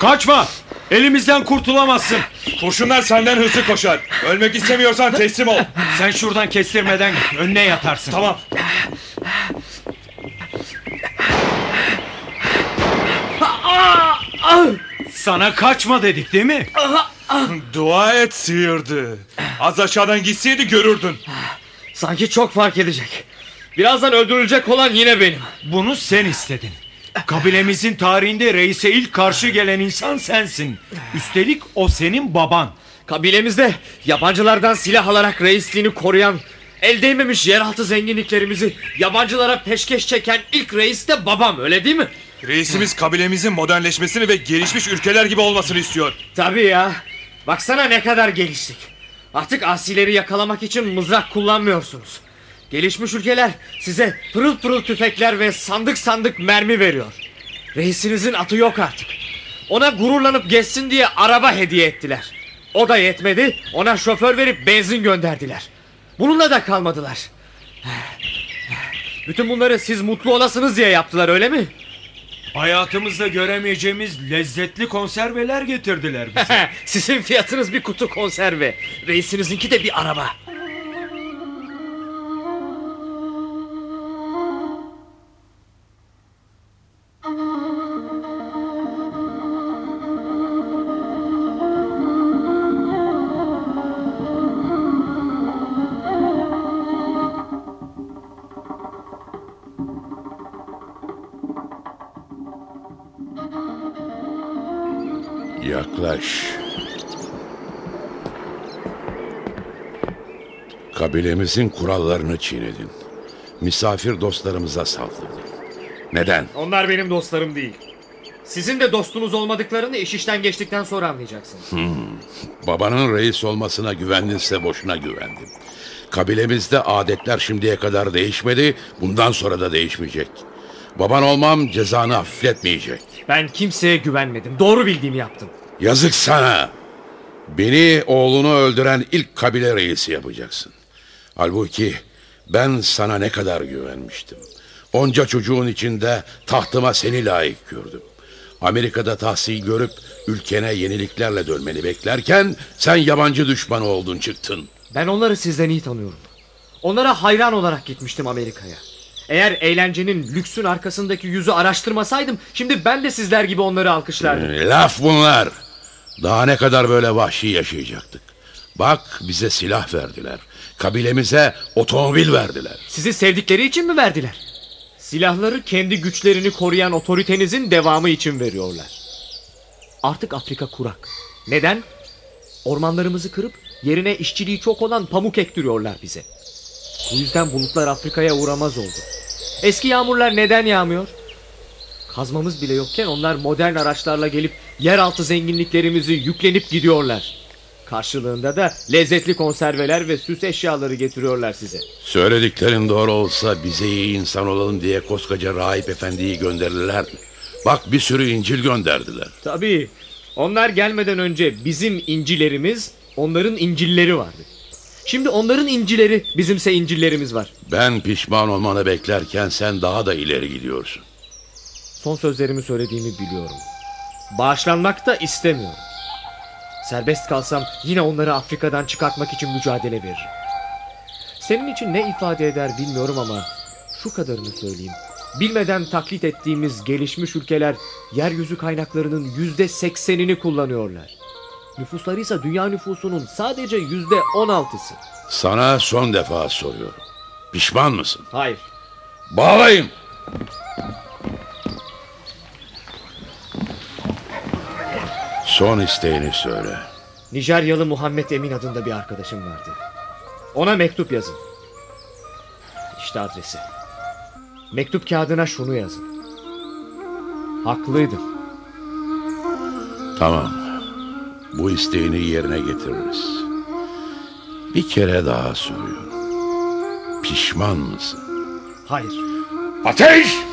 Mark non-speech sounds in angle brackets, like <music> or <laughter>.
Kaçma! Elimizden kurtulamazsın. Kurşunlar senden hızlı koşar. Ölmek istemiyorsan teslim ol. Sen şuradan kestirmeden önüne yatarsın. Tamam. Sana kaçma dedik değil mi? Dua et sıyırdı. Az aşağıdan gitseydi görürdün. Sanki çok fark edecek. Birazdan öldürülecek olan yine benim. Bunu sen istedin. Kabilemizin tarihinde reise ilk karşı gelen insan sensin. Üstelik o senin baban. Kabilemizde yabancılardan silah alarak reisliğini koruyan, el değmemiş yeraltı zenginliklerimizi yabancılara peşkeş çeken ilk reis de babam öyle değil mi? Reisimiz kabilemizin modernleşmesini ve gelişmiş ülkeler gibi olmasını istiyor. Tabii ya. Baksana ne kadar geliştik. Artık asileri yakalamak için mızrak kullanmıyorsunuz. Gelişmiş ülkeler size pırıl pırıl tüfekler ve sandık sandık mermi veriyor. Reisinizin atı yok artık. Ona gururlanıp geçsin diye araba hediye ettiler. O da yetmedi. Ona şoför verip benzin gönderdiler. Bununla da kalmadılar. Bütün bunları siz mutlu olasınız diye yaptılar öyle mi? Hayatımızda göremeyeceğimiz lezzetli konserveler getirdiler bize. <laughs> Sizin fiyatınız bir kutu konserve. Reisinizinki de bir araba. Yaklaş. Kabilemizin kurallarını çiğnedin. Misafir dostlarımıza saldırdın. Neden? Onlar benim dostlarım değil. Sizin de dostunuz olmadıklarını iş işten geçtikten sonra anlayacaksınız. Babanın reis olmasına güvendinse boşuna güvendin. Kabilemizde adetler şimdiye kadar değişmedi, bundan sonra da değişmeyecek. Baban olmam cezanı hafifletmeyecek. Ben kimseye güvenmedim. Doğru bildiğimi yaptım. Yazık sana. Beni oğlunu öldüren ilk kabile reisi yapacaksın. Halbuki ben sana ne kadar güvenmiştim. Onca çocuğun içinde tahtıma seni layık gördüm. Amerika'da tahsil görüp ülkene yeniliklerle dönmeni beklerken sen yabancı düşmanı oldun çıktın. Ben onları sizden iyi tanıyorum. Onlara hayran olarak gitmiştim Amerika'ya. Eğer eğlencenin, lüksün arkasındaki yüzü araştırmasaydım... ...şimdi ben de sizler gibi onları alkışlardım. Ee, Laf bunlar. Daha ne kadar böyle vahşi yaşayacaktık. Bak bize silah verdiler. Kabilemize otomobil verdiler. Sizi sevdikleri için mi verdiler? Silahları kendi güçlerini koruyan otoritenizin devamı için veriyorlar. Artık Afrika kurak. Neden? Ormanlarımızı kırıp yerine işçiliği çok olan pamuk ektiriyorlar bize. Bu yüzden bulutlar Afrika'ya uğramaz oldu. Eski yağmurlar neden yağmıyor? Kazmamız bile yokken onlar modern araçlarla gelip yeraltı zenginliklerimizi yüklenip gidiyorlar. Karşılığında da lezzetli konserveler ve süs eşyaları getiriyorlar size. Söylediklerin doğru olsa bize iyi insan olalım diye koskoca rahip efendiyi gönderirler mi? Bak bir sürü İncil gönderdiler. Tabii. Onlar gelmeden önce bizim incilerimiz, onların incilleri vardı. Şimdi onların incileri, bizimse incillerimiz var. Ben pişman olmanı beklerken sen daha da ileri gidiyorsun. Son sözlerimi söylediğimi biliyorum. Bağışlanmak da istemiyorum. Serbest kalsam yine onları Afrika'dan çıkartmak için mücadele veririm. Senin için ne ifade eder bilmiyorum ama şu kadarını söyleyeyim. Bilmeden taklit ettiğimiz gelişmiş ülkeler yeryüzü kaynaklarının yüzde seksenini kullanıyorlar. Nüfusları ise dünya nüfusunun sadece yüzde on altısı. Sana son defa soruyorum. Pişman mısın? Hayır. Bağlayın. Son isteğini söyle. Nijeryalı Muhammed Emin adında bir arkadaşım vardı. Ona mektup yazın. İşte adresi. Mektup kağıdına şunu yazın. Haklıydım. Tamam. Bu isteğini yerine getiririz. Bir kere daha soruyorum. Pişman mısın? Hayır. Ateş!